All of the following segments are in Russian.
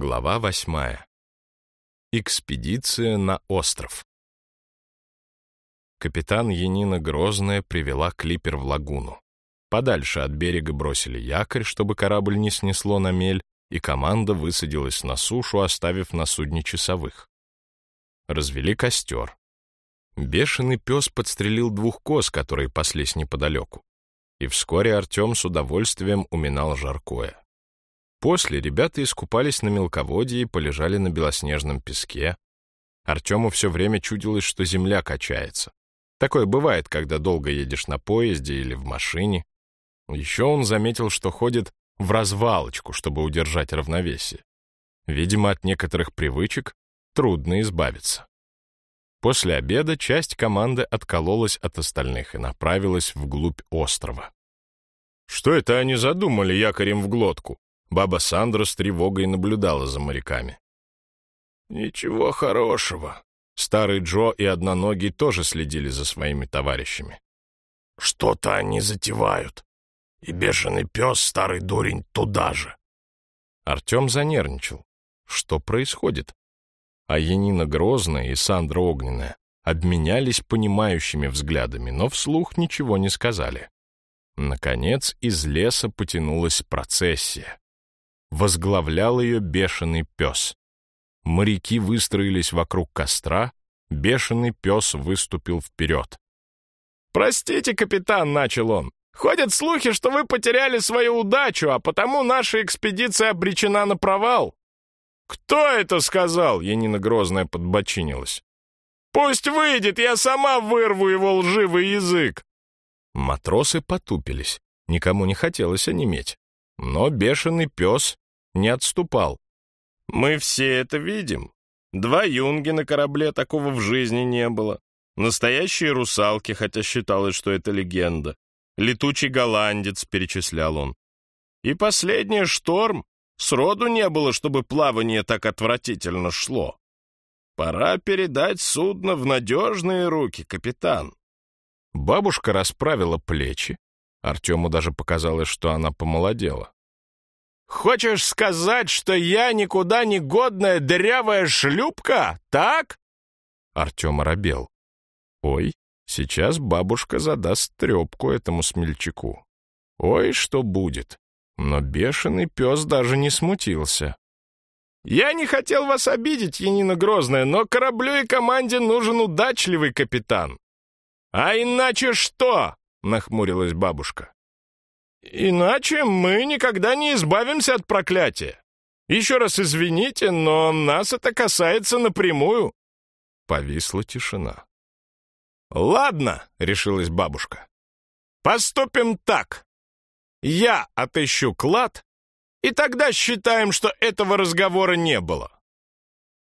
Глава восьмая. Экспедиция на остров. Капитан Янина Грозная привела клипер в лагуну. Подальше от берега бросили якорь, чтобы корабль не снесло на мель, и команда высадилась на сушу, оставив на судне часовых. Развели костер. Бешеный пес подстрелил двух коз, которые паслись неподалеку. И вскоре Артем с удовольствием уминал жаркое. После ребята искупались на мелководье и полежали на белоснежном песке. Артему все время чудилось, что земля качается. Такое бывает, когда долго едешь на поезде или в машине. Еще он заметил, что ходит в развалочку, чтобы удержать равновесие. Видимо, от некоторых привычек трудно избавиться. После обеда часть команды откололась от остальных и направилась вглубь острова. «Что это они задумали якорем в глотку?» Баба Сандра с тревогой наблюдала за моряками. «Ничего хорошего». Старый Джо и Одноногий тоже следили за своими товарищами. «Что-то они затевают. И бешеный пес, старый дурень, туда же». Артем занервничал. Что происходит? А Янина Грозная и Сандра Огненная обменялись понимающими взглядами, но вслух ничего не сказали. Наконец из леса потянулась процессия возглавлял ее бешеный пес. Моряки выстроились вокруг костра, бешеный пес выступил вперед. «Простите, капитан», — начал он, — «ходят слухи, что вы потеряли свою удачу, а потому наша экспедиция обречена на провал». «Кто это сказал?» — Янина Грозная подбочинилась. «Пусть выйдет, я сама вырву его лживый язык!» Матросы потупились, никому не хотелось онеметь. Но бешеный пес не отступал. «Мы все это видим. Два юнги на корабле такого в жизни не было. Настоящие русалки, хотя считалось, что это легенда. Летучий голландец, перечислял он. И последний шторм. Сроду не было, чтобы плавание так отвратительно шло. Пора передать судно в надежные руки, капитан. Бабушка расправила плечи, Артему даже показалось, что она помолодела. «Хочешь сказать, что я никуда не годная дырявая шлюпка, так?» Артем оробел. «Ой, сейчас бабушка задаст трепку этому смельчаку. Ой, что будет!» Но бешеный пес даже не смутился. «Я не хотел вас обидеть, Янина Грозная, но кораблю и команде нужен удачливый капитан». «А иначе что?» — нахмурилась бабушка. «Иначе мы никогда не избавимся от проклятия. Еще раз извините, но нас это касается напрямую». Повисла тишина. «Ладно», — решилась бабушка. «Поступим так. Я отыщу клад, и тогда считаем, что этого разговора не было».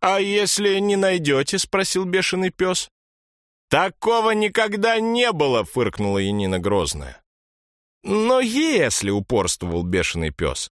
«А если не найдете?» — спросил бешеный пес. «Такого никогда не было!» — фыркнула Янина Грозная. «Но если!» — упорствовал бешеный пес.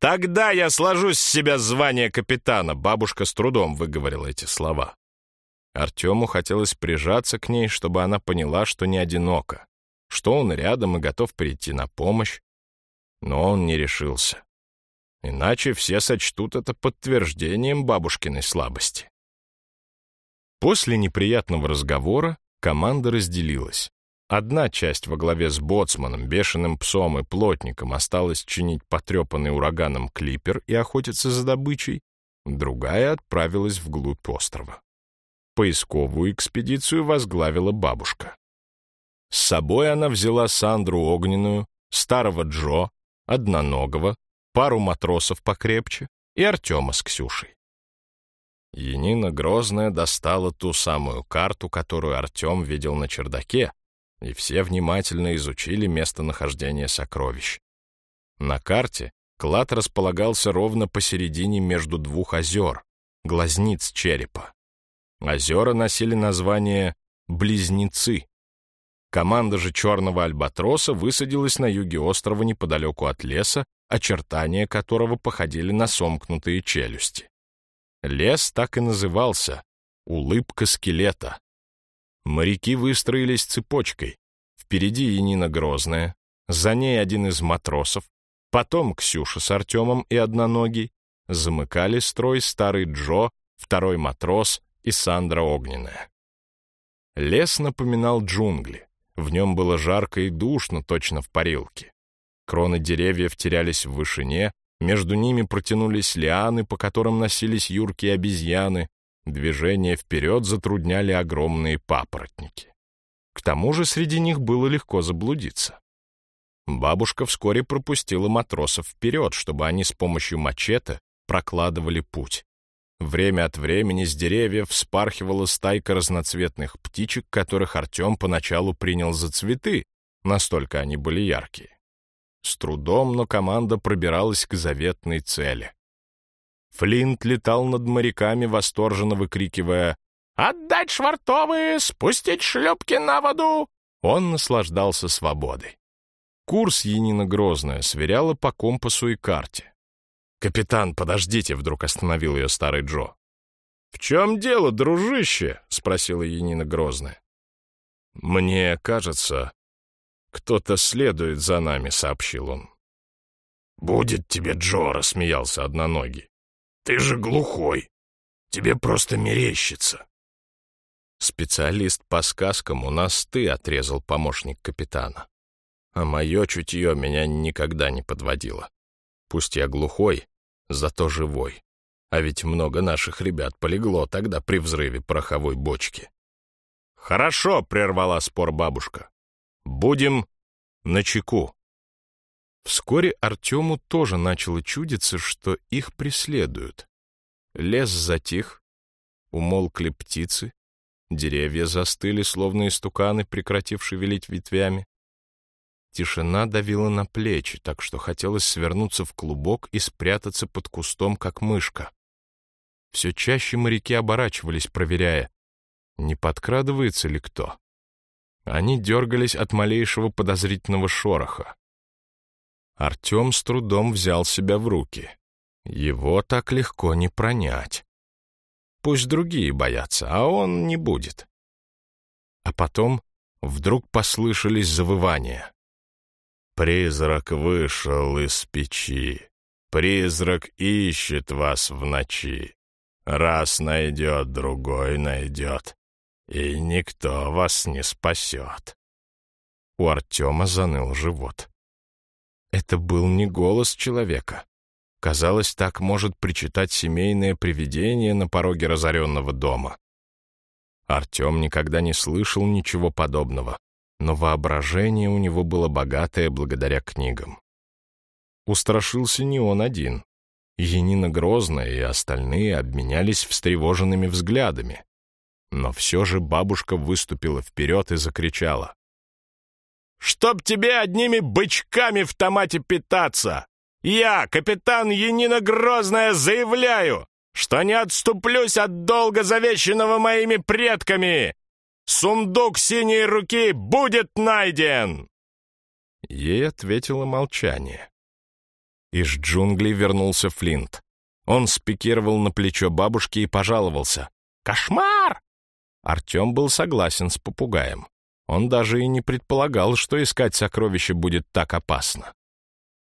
«Тогда я сложу с себя звание капитана!» — бабушка с трудом выговорила эти слова. Артему хотелось прижаться к ней, чтобы она поняла, что не одинока, что он рядом и готов прийти на помощь. Но он не решился. Иначе все сочтут это подтверждением бабушкиной слабости. После неприятного разговора команда разделилась. Одна часть во главе с боцманом, бешеным псом и плотником осталась чинить потрепанный ураганом клипер и охотиться за добычей, другая отправилась вглубь острова. Поисковую экспедицию возглавила бабушка. С собой она взяла Сандру Огненную, старого Джо, одноногого, пару матросов покрепче и Артема с Ксюшей. Янина Грозная достала ту самую карту, которую Артем видел на чердаке, и все внимательно изучили местонахождение сокровищ. На карте клад располагался ровно посередине между двух озер, глазниц черепа. Озера носили название «Близнецы». Команда же черного альбатроса высадилась на юге острова неподалеку от леса, очертания которого походили на сомкнутые челюсти. Лес так и назывался — улыбка скелета. Моряки выстроились цепочкой. Впереди Янина Грозная, за ней один из матросов, потом Ксюша с Артемом и Одноногий, замыкали строй старый Джо, второй матрос и Сандра Огненная. Лес напоминал джунгли. В нем было жарко и душно, точно в парилке. Кроны деревьев терялись в вышине, между ними протянулись лианы, по которым носились юркие обезьяны, движение вперед затрудняли огромные папоротники. К тому же среди них было легко заблудиться. Бабушка вскоре пропустила матросов вперед, чтобы они с помощью мачете прокладывали путь. Время от времени с деревьев вспархивала стайка разноцветных птичек, которых Артем поначалу принял за цветы, настолько они были яркие. С трудом, но команда пробиралась к заветной цели. Флинт летал над моряками, восторженно выкрикивая «Отдать швартовые! Спустить шлюпки на воду!» Он наслаждался свободой. Курс Янина Грозная сверяла по компасу и карте. «Капитан, подождите!» — вдруг остановил ее старый Джо. «В чем дело, дружище?» — спросила Янина Грозная. «Мне кажется, кто-то следует за нами», — сообщил он. «Будет тебе, Джо!» — рассмеялся одноногий. «Ты же глухой. Тебе просто мерещится». «Специалист по сказкам у нас ты», — отрезал помощник капитана. «А мое чутье меня никогда не подводило. Пусть я глухой, зато живой. А ведь много наших ребят полегло тогда при взрыве пороховой бочки. «Хорошо», — прервала спор бабушка. «Будем на чеку». Вскоре Артему тоже начало чудиться, что их преследуют. Лес затих, умолкли птицы, деревья застыли, словно истуканы, прекратив шевелить ветвями. Тишина давила на плечи, так что хотелось свернуться в клубок и спрятаться под кустом, как мышка. Все чаще моряки оборачивались, проверяя, не подкрадывается ли кто. Они дергались от малейшего подозрительного шороха. Артем с трудом взял себя в руки. Его так легко не пронять. Пусть другие боятся, а он не будет. А потом вдруг послышались завывания. Призрак вышел из печи. Призрак ищет вас в ночи. Раз найдет, другой найдет. И никто вас не спасет. У Артема заныл живот. Это был не голос человека. Казалось, так может причитать семейное привидение на пороге разоренного дома. Артем никогда не слышал ничего подобного но воображение у него было богатое благодаря книгам. Устрашился не он один. Янина Грозная и остальные обменялись встревоженными взглядами. Но все же бабушка выступила вперед и закричала. «Чтоб тебе одними бычками в томате питаться! Я, капитан Янина Грозная, заявляю, что не отступлюсь от долга, завещанного моими предками, Сундук синей руки будет найден!» Ей ответило молчание. Из джунглей вернулся Флинт. Он спикировал на плечо бабушки и пожаловался. «Кошмар!» Артем был согласен с попугаем. Он даже и не предполагал, что искать сокровища будет так опасно.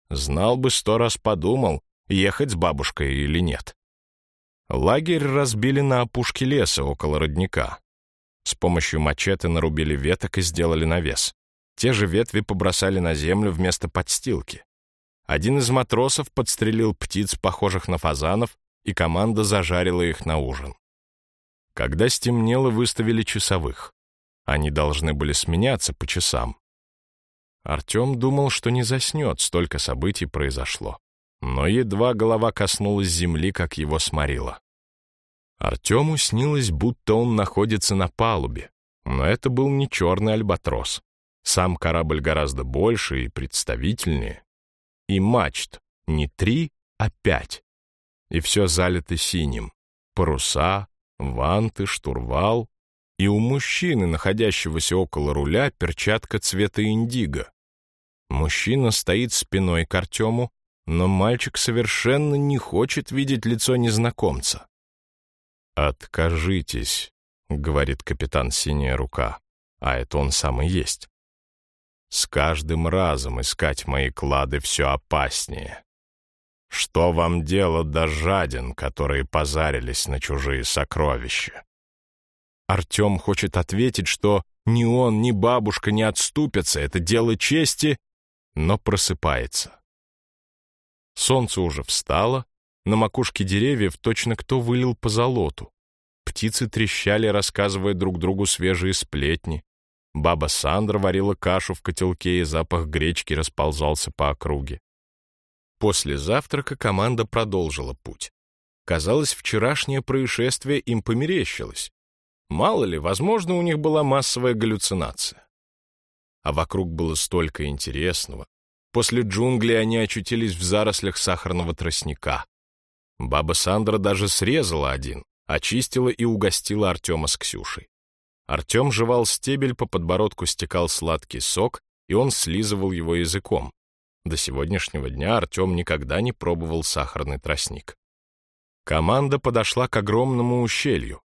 Знал бы, сто раз подумал, ехать с бабушкой или нет. Лагерь разбили на опушке леса около родника. С помощью мачете нарубили веток и сделали навес. Те же ветви побросали на землю вместо подстилки. Один из матросов подстрелил птиц, похожих на фазанов, и команда зажарила их на ужин. Когда стемнело, выставили часовых. Они должны были сменяться по часам. Артем думал, что не заснет, столько событий произошло. Но едва голова коснулась земли, как его сморило. Артему снилось, будто он находится на палубе, но это был не черный альбатрос. Сам корабль гораздо больше и представительнее. И мачт не три, а пять. И все залито синим. Паруса, ванты, штурвал. И у мужчины, находящегося около руля, перчатка цвета индиго. Мужчина стоит спиной к Артему, но мальчик совершенно не хочет видеть лицо незнакомца. «Откажитесь», — говорит капитан Синяя Рука, а это он сам и есть. «С каждым разом искать мои клады все опаснее. Что вам дело до жадин, которые позарились на чужие сокровища? Артем хочет ответить, что ни он, ни бабушка не отступятся, это дело чести, но просыпается. Солнце уже встало, на макушке деревьев точно кто вылил по золоту. Птицы трещали, рассказывая друг другу свежие сплетни. Баба Сандра варила кашу в котелке, и запах гречки расползался по округе. После завтрака команда продолжила путь. Казалось, вчерашнее происшествие им померещилось. Мало ли, возможно, у них была массовая галлюцинация. А вокруг было столько интересного. После джунглей они очутились в зарослях сахарного тростника. Баба Сандра даже срезала один, очистила и угостила Артема с Ксюшей. Артем жевал стебель, по подбородку стекал сладкий сок, и он слизывал его языком. До сегодняшнего дня Артем никогда не пробовал сахарный тростник. Команда подошла к огромному ущелью.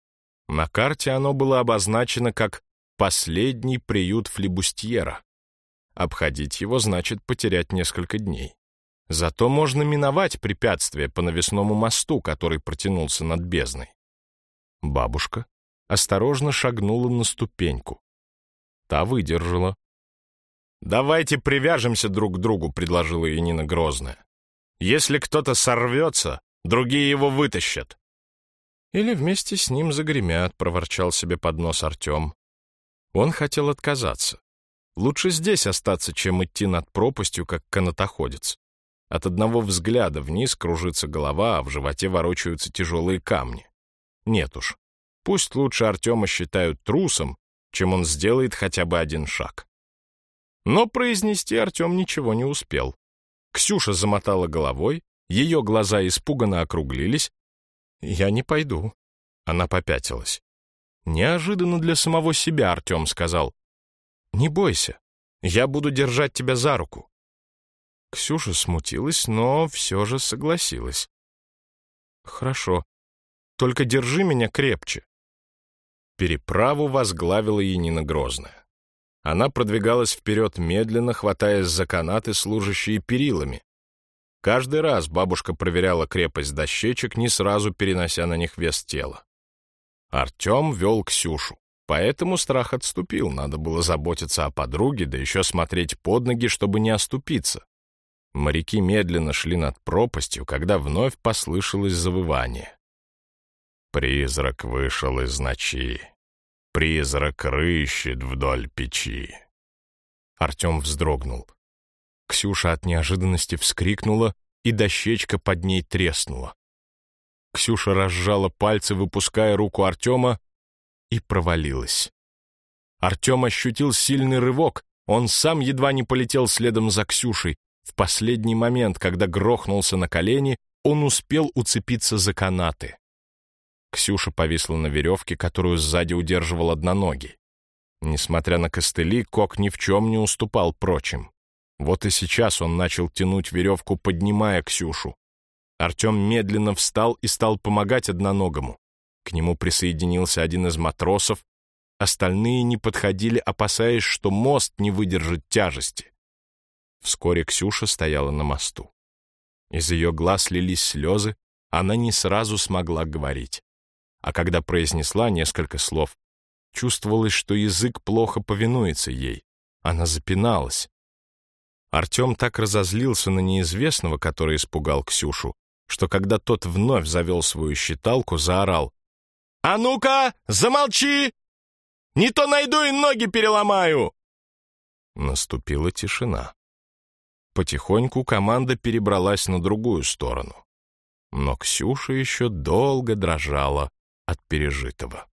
На карте оно было обозначено как «последний приют флибустьера». Обходить его значит потерять несколько дней. Зато можно миновать препятствие по навесному мосту, который протянулся над бездной. Бабушка осторожно шагнула на ступеньку. Та выдержала. «Давайте привяжемся друг к другу», — предложила Янина Грозная. «Если кто-то сорвется, другие его вытащат». «Или вместе с ним загремят», — проворчал себе под нос Артем. Он хотел отказаться. Лучше здесь остаться, чем идти над пропастью, как канатоходец. От одного взгляда вниз кружится голова, а в животе ворочаются тяжелые камни. Нет уж, пусть лучше Артема считают трусом, чем он сделает хотя бы один шаг. Но произнести Артем ничего не успел. Ксюша замотала головой, ее глаза испуганно округлились. «Я не пойду». Она попятилась. Неожиданно для самого себя Артем сказал. «Не бойся, я буду держать тебя за руку». Ксюша смутилась, но все же согласилась. «Хорошо, только держи меня крепче». Переправу возглавила Янина Грозная. Она продвигалась вперед медленно, хватаясь за канаты, служащие перилами. Каждый раз бабушка проверяла крепость дощечек, не сразу перенося на них вес тела. Артем вел Ксюшу, поэтому страх отступил, надо было заботиться о подруге, да еще смотреть под ноги, чтобы не оступиться. Моряки медленно шли над пропастью, когда вновь послышалось завывание. Призрак вышел из ночи. Призрак рыщет вдоль печи. Артем вздрогнул. Ксюша от неожиданности вскрикнула, и дощечка под ней треснула. Ксюша разжала пальцы, выпуская руку Артема, и провалилась. Артем ощутил сильный рывок, он сам едва не полетел следом за Ксюшей. В последний момент, когда грохнулся на колени, он успел уцепиться за канаты. Ксюша повисла на веревке, которую сзади удерживал одноногий. Несмотря на костыли, Кок ни в чем не уступал прочим. Вот и сейчас он начал тянуть веревку, поднимая Ксюшу. Артем медленно встал и стал помогать одноногому. К нему присоединился один из матросов. Остальные не подходили, опасаясь, что мост не выдержит тяжести. Вскоре Ксюша стояла на мосту. Из ее глаз лились слезы, она не сразу смогла говорить а когда произнесла несколько слов, чувствовалось, что язык плохо повинуется ей. Она запиналась. Артем так разозлился на неизвестного, который испугал Ксюшу, что когда тот вновь завел свою считалку, заорал. «А ну-ка, замолчи! Не то найду и ноги переломаю!» Наступила тишина. Потихоньку команда перебралась на другую сторону. Но Ксюша еще долго дрожала от пережитого.